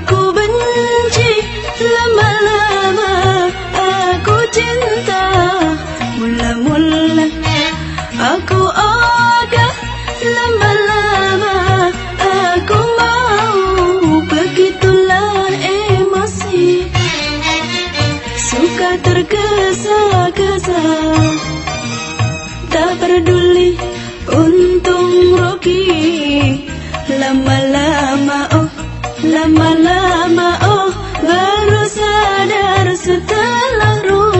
Aku benci lama-lama aku cinta mula-mula. Aku agak lama-lama aku mau begitulah emosi. Suka tergesa-gesa. Tak peduli untung rugi. Lama-lama oh. Lama-lama oh baru sadar setelah ruang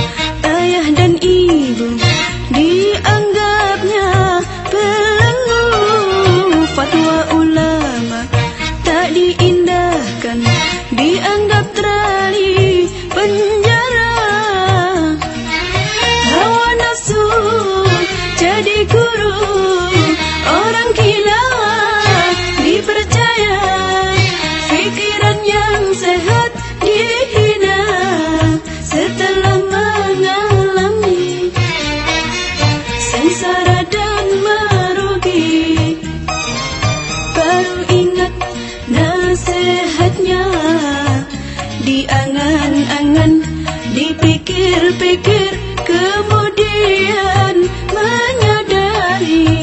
sehatnya Diangan-angan Dipikir-pikir Kemudian Menyadari.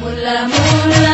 Mula-mula